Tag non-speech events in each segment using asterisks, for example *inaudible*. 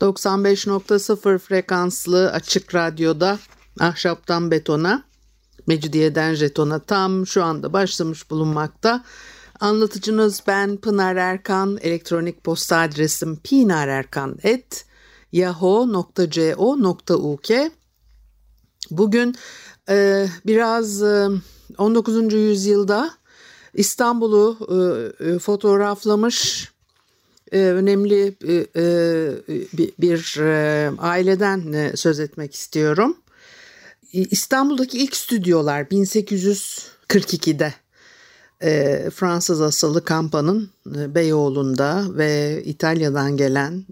95.0 frekanslı açık radyoda ahşaptan betona, mecidiyeden jetona tam şu anda başlamış bulunmakta. Anlatıcınız ben Pınar Erkan. Elektronik posta adresim pinarerkan.yahoo.co.uk Bugün e, biraz e, 19. yüzyılda İstanbul'u e, e, fotoğraflamış önemli e, e, bir e, aileden e, söz etmek istiyorum. İstanbul'daki ilk stüdyolar 1842'de e, Fransız asıllı Kampa'nın e, Beyoğlu'nda ve İtalya'dan gelen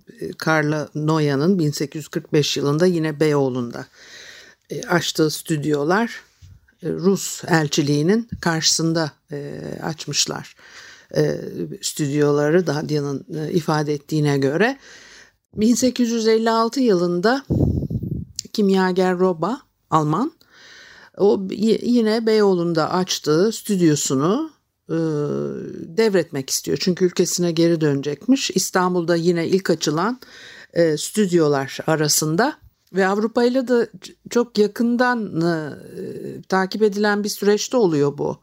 Carla Noya'nın 1845 yılında yine Beyoğlu'nda açtığı stüdyolar Rus elçiliğinin karşısında açmışlar stüdyoları Dadya'nın e, ifade ettiğine göre. 1856 yılında kimyager Roba Alman o yine Beyoğlu'nda açtığı stüdyosunu e, devretmek istiyor. Çünkü ülkesine geri dönecekmiş. İstanbul'da yine ilk açılan e, stüdyolar arasında ve Avrupa ile de çok yakından e, takip edilen bir süreçte oluyor bu.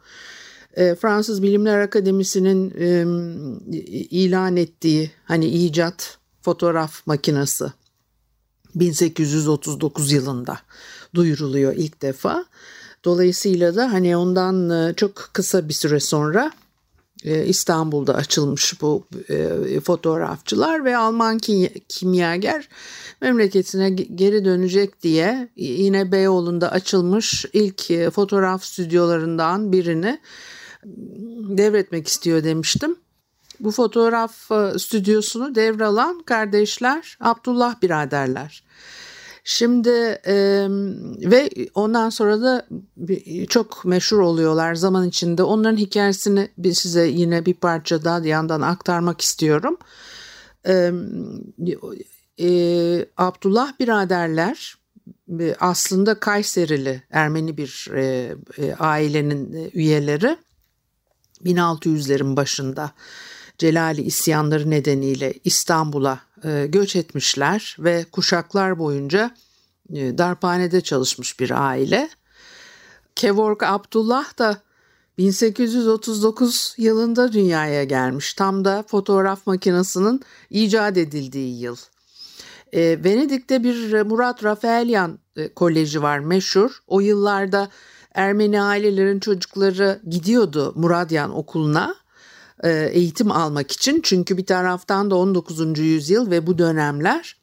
E, Fransız Bilimler Akademisi'nin ilan ettiği hani icat fotoğraf makinesi 1839 yılında duyuruluyor ilk defa. Dolayısıyla da hani ondan e, çok kısa bir süre sonra e, İstanbul'da açılmış bu fotoğrafçılar ve Alman kimyager memleketine geri dönecek diye yine Beyoğlu'nda açılmış ilk fotoğraf stüdyolarından birini devretmek istiyor demiştim. Bu fotoğraf stüdyosunu devralan kardeşler Abdullah biraderler. Şimdi e, ve ondan sonra da çok meşhur oluyorlar zaman içinde. Onların hikayesini size yine bir parça daha yandan aktarmak istiyorum. E, e, Abdullah biraderler aslında Kayserili Ermeni bir e, e, ailenin üyeleri 1600'lerin başında Celali isyanları nedeniyle İstanbul'a e, göç etmişler ve kuşaklar boyunca e, darphanede çalışmış bir aile. Kevork Abdullah da 1839 yılında dünyaya gelmiş. Tam da fotoğraf makinesinin icat edildiği yıl. E, Venedik'te bir Murat Rafaelyan e, Koleji var meşhur. O yıllarda Ermeni ailelerin çocukları gidiyordu Muradyan okuluna e, eğitim almak için. Çünkü bir taraftan da 19. yüzyıl ve bu dönemler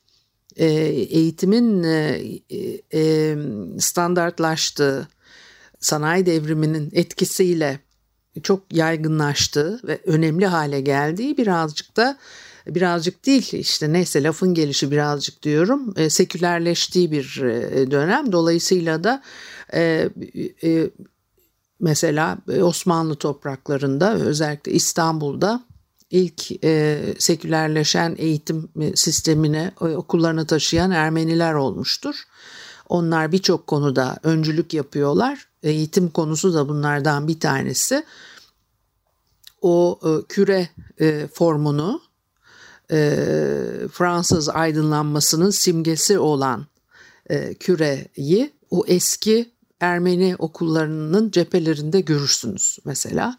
e, eğitimin e, standartlaştığı, sanayi devriminin etkisiyle çok yaygınlaştığı ve önemli hale geldiği birazcık da birazcık değil işte neyse lafın gelişi birazcık diyorum sekülerleştiği bir dönem dolayısıyla da mesela e, Osmanlı topraklarında özellikle İstanbul'da ilk e, sekülerleşen eğitim e, sistemine e, okullarını taşıyan Ermeniler olmuştur. Onlar birçok konuda öncülük yapıyorlar. Eğitim konusu da bunlardan bir tanesi. O e, küre e, formunu e, Fransız aydınlanmasının simgesi olan e, küreyi o eski Ermeni okullarının cephelerinde görürsünüz mesela.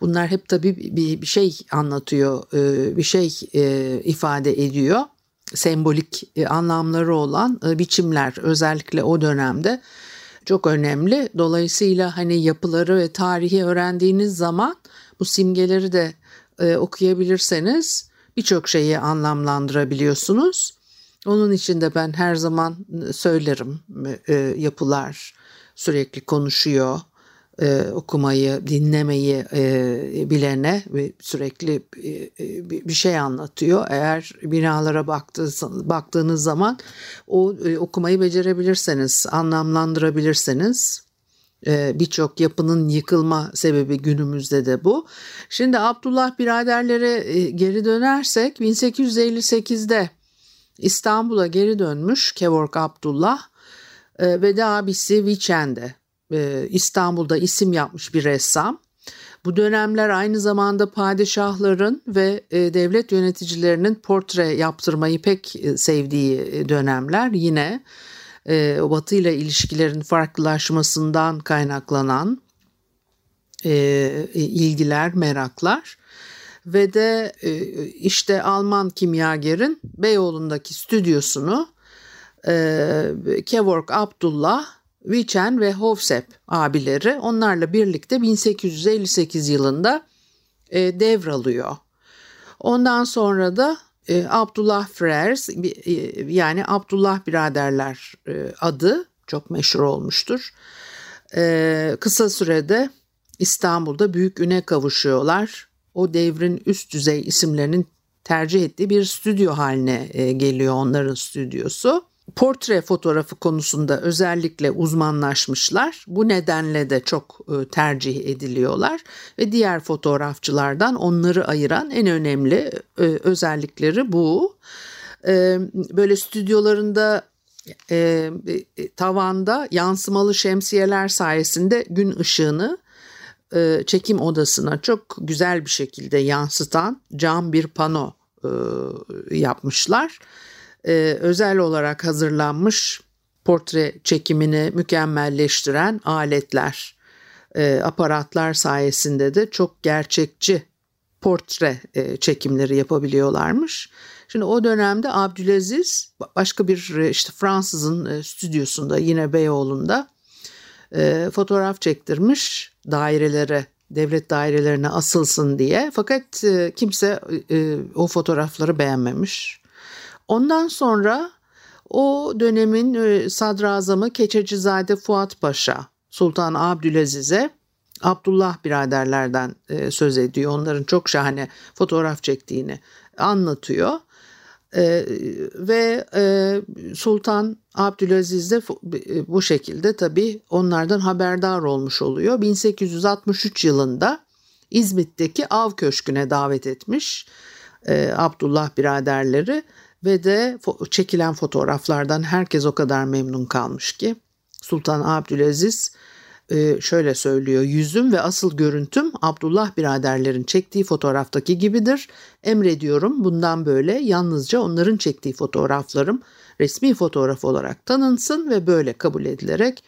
Bunlar hep tabii bir, şey anlatıyor, e, bir şey e, ifade ediyor. Sembolik e, anlamları olan biçimler özellikle o dönemde çok önemli. Dolayısıyla hani yapıları ve tarihi öğrendiğiniz zaman bu simgeleri de okuyabilirseniz birçok şeyi anlamlandırabiliyorsunuz. Onun için de ben her zaman söylerim yapılar, sürekli konuşuyor. e, okumayı, dinlemeyi e, bilene sürekli e, e, bir şey anlatıyor. Eğer binalara baktığı, baktığınız zaman o e, okumayı becerebilirseniz, anlamlandırabilirseniz e, birçok yapının yıkılma sebebi günümüzde de bu. Şimdi Abdullah biraderlere e, geri dönersek 1858'de İstanbul'a geri dönmüş Kevork Abdullah e, ve de abisi Viçen'de e, İstanbul'da isim yapmış bir ressam. Bu dönemler aynı zamanda padişahların ve e, devlet yöneticilerinin portre yaptırmayı pek e, sevdiği dönemler. Yine Batı ile ilişkilerin farklılaşmasından kaynaklanan ilgiler, meraklar ve de işte Alman kimyagerin Beyoğlu'ndaki stüdyosunu Kevork Abdullah Vichen ve Hovsep abileri onlarla birlikte 1858 yılında e, devralıyor. Ondan sonra da e, Abdullah Frères e, yani Abdullah biraderler adı çok meşhur olmuştur. Kısa sürede İstanbul'da büyük üne kavuşuyorlar. O devrin üst düzey isimlerinin tercih ettiği bir stüdyo haline geliyor onların stüdyosu portre fotoğrafı konusunda özellikle uzmanlaşmışlar. Bu nedenle de çok e, tercih ediliyorlar ve diğer fotoğrafçılardan onları ayıran en önemli e, özellikleri bu. E, böyle stüdyolarında tavanda yansımalı şemsiyeler sayesinde gün ışığını çekim odasına çok güzel bir şekilde yansıtan cam bir pano yapmışlar e, özel olarak hazırlanmış portre çekimini mükemmelleştiren aletler, e, aparatlar sayesinde de çok gerçekçi portre e, çekimleri yapabiliyorlarmış. Şimdi o dönemde Abdülaziz başka bir e, işte Fransızın e, stüdyosunda yine Beyoğlu'nda e, fotoğraf çektirmiş dairelere devlet dairelerine asılsın diye. Fakat e, kimse e, o fotoğrafları beğenmemiş. Ondan sonra o dönemin e, sadrazamı Keçecizade Fuat Paşa Sultan Abdülaziz'e Abdullah biraderlerden e, söz ediyor. Onların çok şahane fotoğraf çektiğini anlatıyor. Ee, ve e, Sultan Abdülaziz de bu şekilde tabii onlardan haberdar olmuş oluyor. 1863 yılında İzmit'teki av köşküne davet etmiş e, Abdullah biraderleri ve de çekilen fotoğraflardan herkes o kadar memnun kalmış ki Sultan Abdülaziz e, şöyle söylüyor. Yüzüm ve asıl görüntüm Abdullah biraderlerin çektiği fotoğraftaki gibidir. Emrediyorum bundan böyle yalnızca onların çektiği fotoğraflarım resmi fotoğraf olarak tanınsın ve böyle kabul edilerek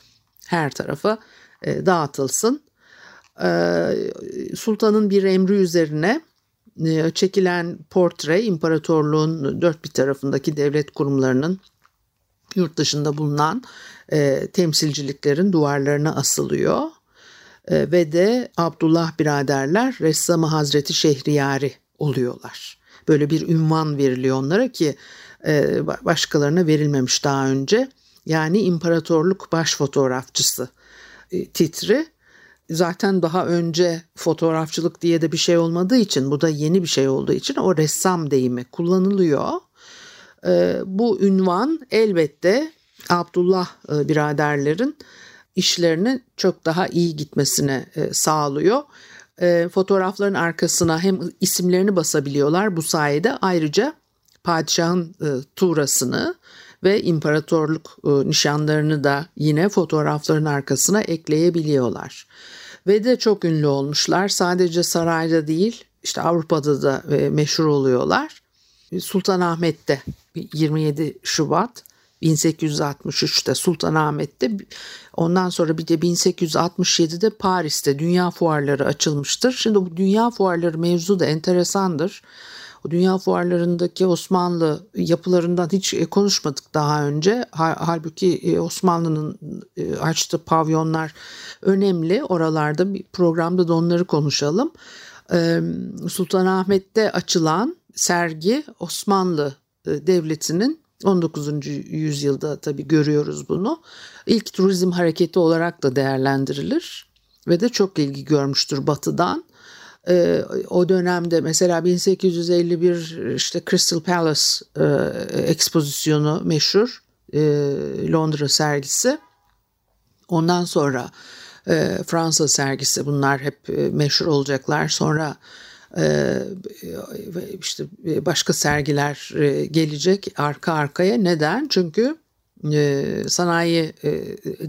her tarafa e, dağıtılsın. E, Sultanın bir emri üzerine çekilen portre imparatorluğun dört bir tarafındaki devlet kurumlarının yurt dışında bulunan e, temsilciliklerin duvarlarına asılıyor. E, ve de Abdullah biraderler ressamı Hazreti Şehriyari oluyorlar. Böyle bir ünvan veriliyor onlara ki e, başkalarına verilmemiş daha önce. Yani imparatorluk baş fotoğrafçısı e, titri zaten daha önce fotoğrafçılık diye de bir şey olmadığı için bu da yeni bir şey olduğu için o ressam deyimi kullanılıyor. E, bu ünvan elbette Abdullah e, biraderlerin işlerinin çok daha iyi gitmesine e, sağlıyor. E, fotoğrafların arkasına hem isimlerini basabiliyorlar bu sayede ayrıca padişahın tuğrasını ve imparatorluk e, nişanlarını da yine fotoğrafların arkasına ekleyebiliyorlar. Ve de çok ünlü olmuşlar. Sadece sarayda değil işte Avrupa'da da e, meşhur oluyorlar. Sultanahmet'te 27 Şubat 1863'te Sultanahmet'te ondan sonra bir de 1867'de Paris'te dünya fuarları açılmıştır. Şimdi bu dünya fuarları mevzu da enteresandır. O dünya fuarlarındaki Osmanlı yapılarından hiç e, konuşmadık daha önce. Halbuki e, Osmanlı'nın e, açtığı pavyonlar önemli. Oralarda bir programda da onları konuşalım. Sultanahmet'te açılan sergi Osmanlı Devleti'nin 19. yüzyılda tabii görüyoruz bunu. İlk turizm hareketi olarak da değerlendirilir ve de çok ilgi görmüştür batıdan. E, o dönemde mesela 1851 işte Crystal Palace e, ekspozisyonu meşhur e, Londra sergisi. Ondan sonra e, Fransa sergisi bunlar hep e, meşhur olacaklar. Sonra işte başka sergiler gelecek arka arkaya. Neden? Çünkü e, sanayi e,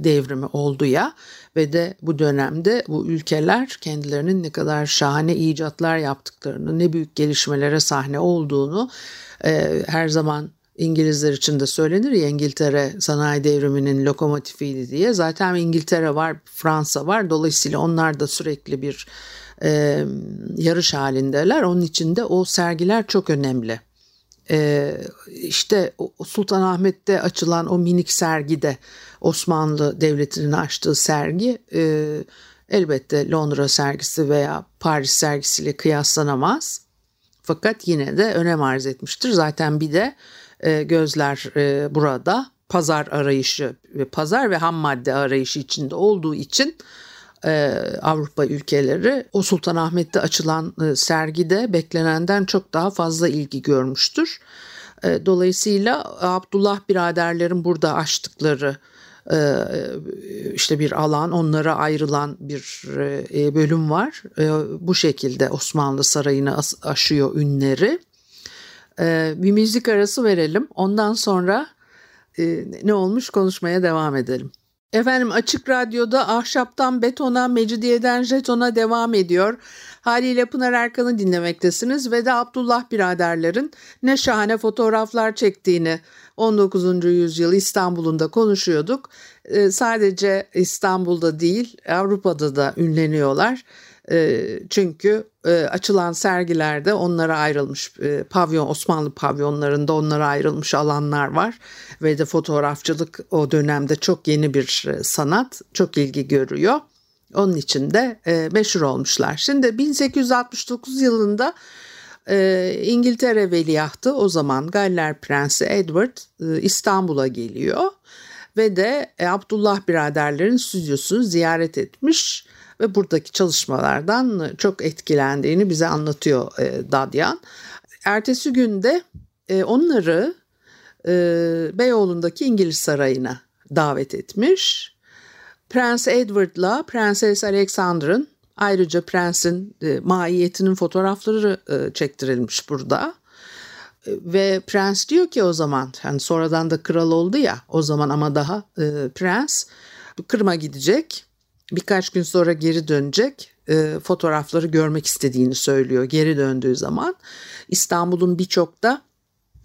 devrimi oldu ya ve de bu dönemde bu ülkeler kendilerinin ne kadar şahane icatlar yaptıklarını, ne büyük gelişmelere sahne olduğunu e, her zaman İngilizler için de söylenir ya İngiltere sanayi devriminin lokomotifiydi diye. Zaten İngiltere var, Fransa var. Dolayısıyla onlar da sürekli bir e, yarış halindeler. Onun için de o sergiler çok önemli. E, işte Sultanahmet'te açılan o minik sergide Osmanlı Devleti'nin açtığı sergi e, elbette Londra sergisi veya Paris sergisiyle kıyaslanamaz. Fakat yine de önem arz etmiştir. Zaten bir de e, gözler e, burada pazar arayışı pazar ve ham madde arayışı içinde olduğu için e, Avrupa ülkeleri o Sultanahmet'te açılan e, sergide beklenenden çok daha fazla ilgi görmüştür. E, dolayısıyla Abdullah biraderlerin burada açtıkları e, işte bir alan onlara ayrılan bir e, bölüm var. E, bu şekilde Osmanlı Sarayı'nı aşıyor ünleri. Bir müzik arası verelim. Ondan sonra ne olmuş konuşmaya devam edelim. Efendim Açık Radyo'da ahşaptan betona, mecidiyeden jetona devam ediyor. Haliyle Pınar Erkan'ı dinlemektesiniz ve de Abdullah biraderlerin ne şahane fotoğraflar çektiğini 19. yüzyıl İstanbul'unda konuşuyorduk. Ee, sadece İstanbul'da değil Avrupa'da da ünleniyorlar. Çünkü açılan sergilerde onlara ayrılmış pavyon Osmanlı pavyonlarında onlara ayrılmış alanlar var ve de fotoğrafçılık o dönemde çok yeni bir sanat çok ilgi görüyor. Onun için de meşhur olmuşlar. Şimdi 1869 yılında İngiltere veliahtı o zaman Galler Prensi Edward İstanbul'a geliyor ve de Abdullah biraderlerin stüdyosunu ziyaret etmiş ve buradaki çalışmalardan çok etkilendiğini bize anlatıyor e, Dadyan. Ertesi günde e, onları e, Beyoğlu'ndaki İngiliz Sarayı'na davet etmiş. Prens Edward'la Prenses Alexander'ın ayrıca prensin e, maiyetinin fotoğrafları e, çektirilmiş burada. E, ve prens diyor ki o zaman hani sonradan da kral oldu ya o zaman ama daha e, prens Kırım'a gidecek birkaç gün sonra geri dönecek e, fotoğrafları görmek istediğini söylüyor geri döndüğü zaman. İstanbul'un birçok da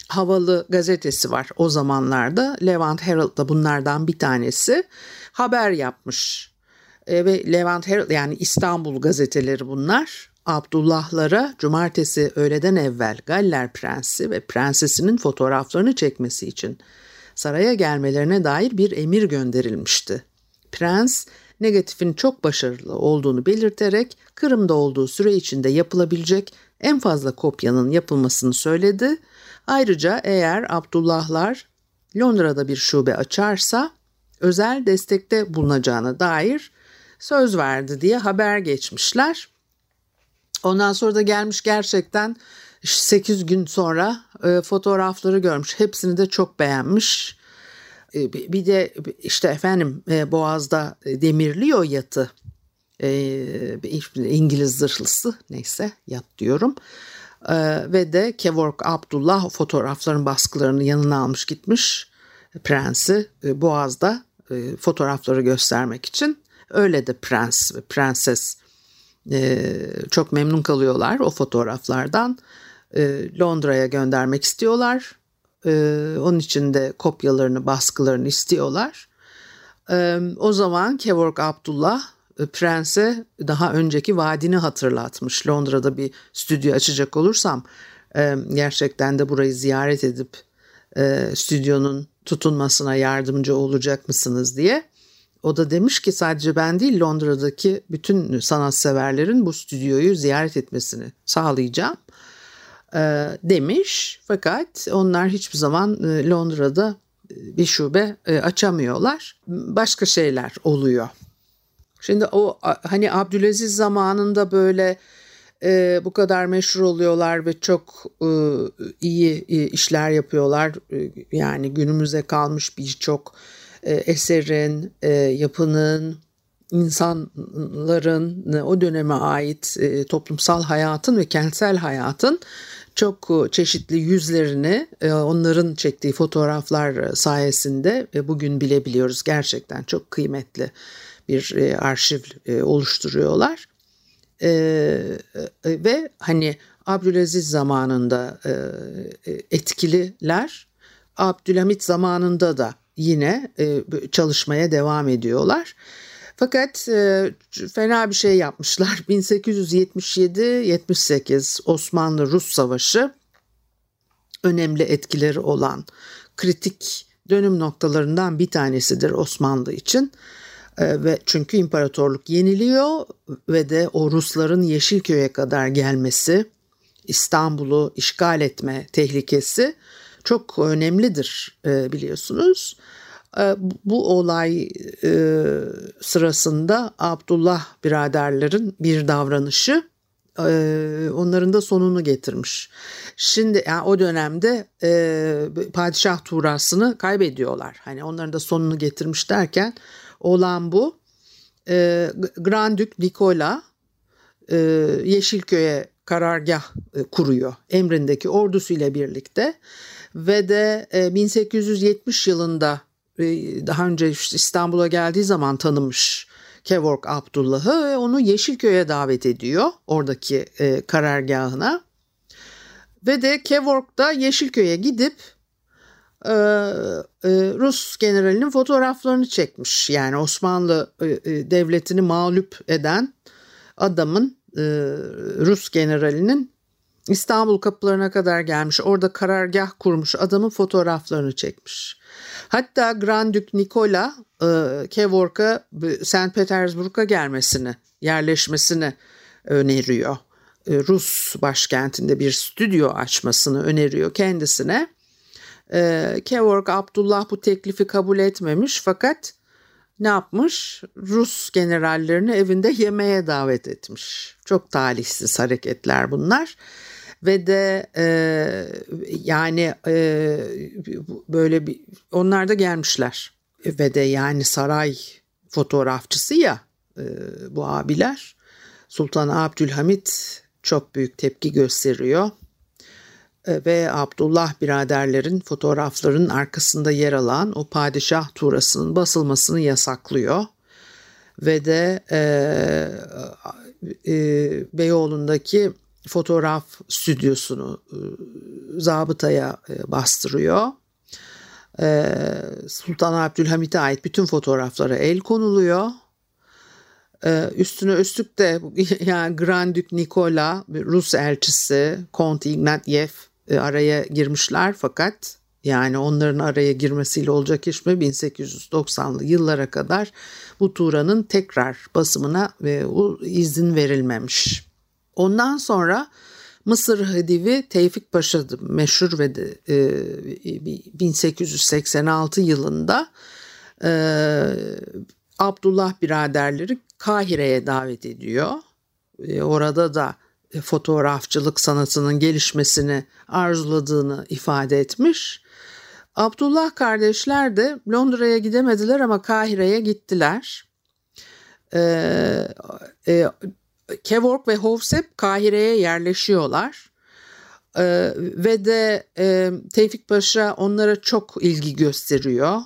havalı gazetesi var o zamanlarda. Levant Herald da bunlardan bir tanesi. Haber yapmış. E, ve Levant Herald yani İstanbul gazeteleri bunlar. Abdullahlara cumartesi öğleden evvel Galler Prensi ve prensesinin fotoğraflarını çekmesi için saraya gelmelerine dair bir emir gönderilmişti. Prens negatifin çok başarılı olduğunu belirterek Kırım'da olduğu süre içinde yapılabilecek en fazla kopyanın yapılmasını söyledi. Ayrıca eğer Abdullahlar Londra'da bir şube açarsa özel destekte bulunacağına dair söz verdi diye haber geçmişler. Ondan sonra da gelmiş gerçekten 8 gün sonra e, fotoğrafları görmüş. Hepsini de çok beğenmiş. E, bir de işte efendim e, Boğaz'da demirli o yatı e, İngiliz zırhlısı neyse yat diyorum. Ve de Kevork Abdullah fotoğrafların baskılarını yanına almış gitmiş prensi Boğaz'da fotoğrafları göstermek için. Öyle de prens ve prenses çok memnun kalıyorlar o fotoğraflardan. Londra'ya göndermek istiyorlar ee, onun için de kopyalarını, baskılarını istiyorlar. Ee, o zaman Kevork Abdullah e, Prens'e daha önceki vaadini hatırlatmış. Londra'da bir stüdyo açacak olursam e, gerçekten de burayı ziyaret edip e, stüdyonun tutunmasına yardımcı olacak mısınız diye. O da demiş ki sadece ben değil Londra'daki bütün sanatseverlerin bu stüdyoyu ziyaret etmesini sağlayacağım. E, demiş. Fakat onlar hiçbir zaman e, Londra'da e, bir şube açamıyorlar. Başka şeyler oluyor. Şimdi o hani Abdülaziz zamanında böyle e, bu kadar meşhur oluyorlar ve çok e, iyi e, işler yapıyorlar. E, yani günümüze kalmış birçok e, eserin, e, yapının, insanların o döneme ait e, toplumsal hayatın ve kentsel hayatın çok e, çeşitli yüzlerini e, onların çektiği fotoğraflar sayesinde bugün bilebiliyoruz. Gerçekten çok kıymetli bir arşiv oluşturuyorlar. Ve hani Abdülaziz zamanında etkililer, Abdülhamit zamanında da yine çalışmaya devam ediyorlar. Fakat e, fena bir şey yapmışlar. *laughs* 1877-78 Osmanlı-Rus Savaşı önemli etkileri olan kritik dönüm noktalarından bir tanesidir Osmanlı için. E, ve çünkü imparatorluk yeniliyor ve de o Rusların Yeşilköy'e kadar gelmesi, İstanbul'u işgal etme tehlikesi çok önemlidir e, biliyorsunuz. Ee, bu olay e, sırasında Abdullah biraderlerin bir davranışı e, onların da sonunu getirmiş. Şimdi yani o dönemde e, padişah tuğrasını kaybediyorlar. Hani onların da sonunu getirmiş derken olan bu. Grand Duke Nikola Yeşilköy'e karargah kuruyor emrindeki ordusuyla birlikte ve de 1870 yılında daha önce İstanbul'a geldiği zaman tanımış Kevork Abdullah'ı ve onu Yeşilköy'e davet ediyor oradaki e, karargahına. Ve de Kevork da Yeşilköy'e gidip e, e, Rus generalinin fotoğraflarını çekmiş. Yani Osmanlı e, e, devletini mağlup eden adamın e, Rus generalinin İstanbul kapılarına kadar gelmiş. Orada karargah kurmuş adamın fotoğraflarını çekmiş. Hatta Grand Duke Nikola e, Kevork'a St. Petersburg'a gelmesini, yerleşmesini öneriyor. E, Rus başkentinde bir stüdyo açmasını öneriyor kendisine. E, Kevork Abdullah bu teklifi kabul etmemiş fakat ne yapmış? Rus generallerini evinde yemeğe davet etmiş. Çok talihsiz hareketler bunlar ve de e, yani e, böyle bir onlar da gelmişler. Ve de yani saray fotoğrafçısı ya e, bu abiler. Sultan Abdülhamit çok büyük tepki gösteriyor. E, ve Abdullah biraderlerin fotoğrafların arkasında yer alan o padişah tuğrasının basılmasını yasaklıyor. Ve de e, e, Beyoğlu'ndaki fotoğraf stüdyosunu e, zabıtaya e, bastırıyor. E, Sultan Abdülhamit'e ait bütün fotoğraflara el konuluyor. Üstüne üstlük de *laughs* yani Grand Duke Nikola, Rus elçisi, Kont Ignatiev araya girmişler fakat yani onların araya girmesiyle olacak iş mi 1890'lı yıllara kadar bu Turan'ın tekrar basımına izin verilmemiş. Ondan sonra Mısır Hedivi Tevfik Paşa meşhur ve de, e, 1886 yılında e, Abdullah biraderleri Kahire'ye davet ediyor. E, orada da fotoğrafçılık sanatının gelişmesini arzuladığını ifade etmiş. Abdullah kardeşler de Londra'ya gidemediler ama Kahire'ye gittiler. Ee, e, Kevork ve Hovsep Kahire'ye yerleşiyorlar. Ee, ve de e, Tevfik Paşa onlara çok ilgi gösteriyor.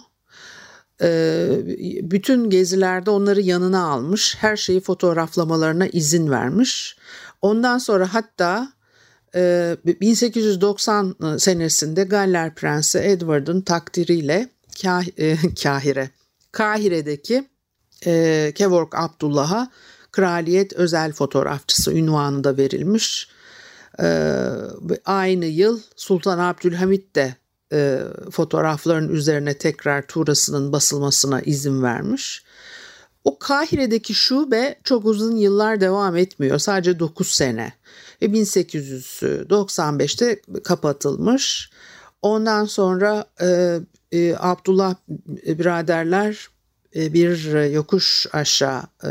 Ee, bütün gezilerde onları yanına almış, her şeyi fotoğraflamalarına izin vermiş. Ondan sonra hatta e, 1890 senesinde Galler Prensi Edward'ın takdiriyle Kah e, *laughs* Kahire, Kahire'deki e, Kevork Abdullah'a kraliyet özel fotoğrafçısı ünvanı da verilmiş. Ee, aynı yıl Sultan Abdülhamit de e, fotoğrafların üzerine tekrar Tuğrası'nın basılmasına izin vermiş. O Kahire'deki şube çok uzun yıllar devam etmiyor. Sadece 9 sene. Ve 1895'te kapatılmış. Ondan sonra e, e, Abdullah biraderler bir yokuş aşağı e,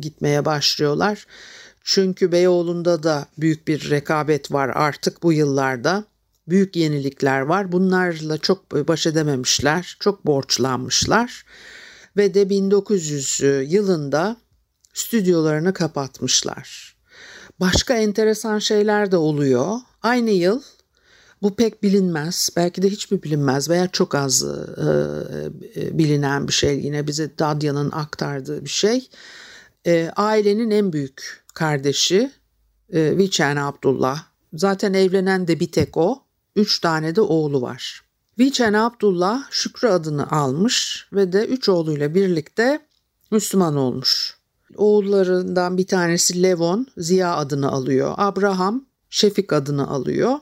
gitmeye başlıyorlar. Çünkü Beyoğlu'nda da büyük bir rekabet var artık bu yıllarda. Büyük yenilikler var. Bunlarla çok baş edememişler. Çok borçlanmışlar. Ve de 1900 yılında stüdyolarını kapatmışlar. Başka enteresan şeyler de oluyor. Aynı yıl bu pek bilinmez. Belki de hiç mi bilinmez veya çok az e, e, bilinen bir şey. Yine bize Dadya'nın aktardığı bir şey. E, ailenin en büyük kardeşi e, Viçen Abdullah. Zaten evlenen de bir tek o. Üç tane de oğlu var. Viçen Abdullah Şükrü adını almış ve de üç oğluyla birlikte Müslüman olmuş. Oğullarından bir tanesi Levon Ziya adını alıyor. Abraham Şefik adını alıyor.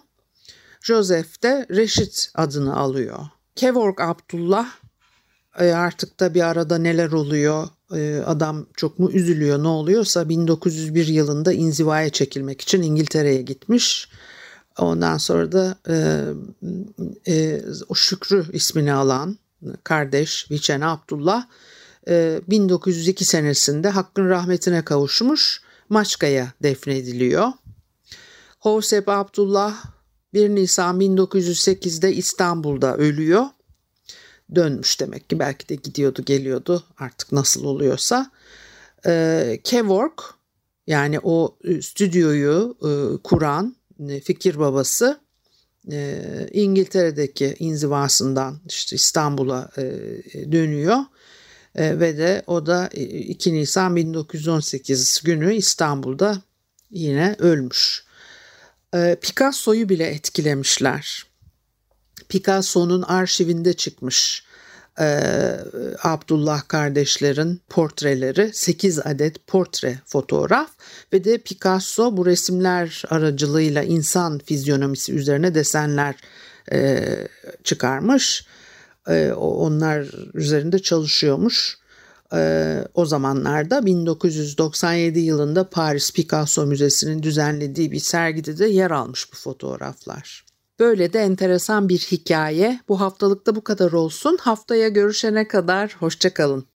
Joseph de Reşit adını alıyor. Kevork Abdullah e, artık da bir arada neler oluyor e, adam çok mu üzülüyor ne oluyorsa 1901 yılında inzivaya çekilmek için İngiltere'ye gitmiş. Ondan sonra da e, o Şükrü ismini alan kardeş Viçen Abdullah e, 1902 senesinde Hakk'ın rahmetine kavuşmuş Maçka'ya defnediliyor. Hovsep Abdullah 1 Nisan 1908'de İstanbul'da ölüyor. Dönmüş demek ki belki de gidiyordu geliyordu artık nasıl oluyorsa. E, Kevork yani o e, stüdyoyu e, kuran e, fikir babası e, İngiltere'deki inzivasından işte İstanbul'a e, dönüyor. E, ve de o da 2 Nisan 1918 günü İstanbul'da yine ölmüş. E, Picasso'yu bile etkilemişler. Picasso'nun arşivinde çıkmış e, Abdullah kardeşlerin portreleri 8 adet portre fotoğraf ve de Picasso bu resimler aracılığıyla insan fizyonomisi üzerine desenler e, çıkarmış. E, onlar üzerinde çalışıyormuş. E, o zamanlarda 1997 yılında Paris Picasso Müzesi'nin düzenlediği bir sergide de yer almış bu fotoğraflar. Böyle de enteresan bir hikaye. Bu haftalıkta bu kadar olsun. Haftaya görüşene kadar hoşçakalın.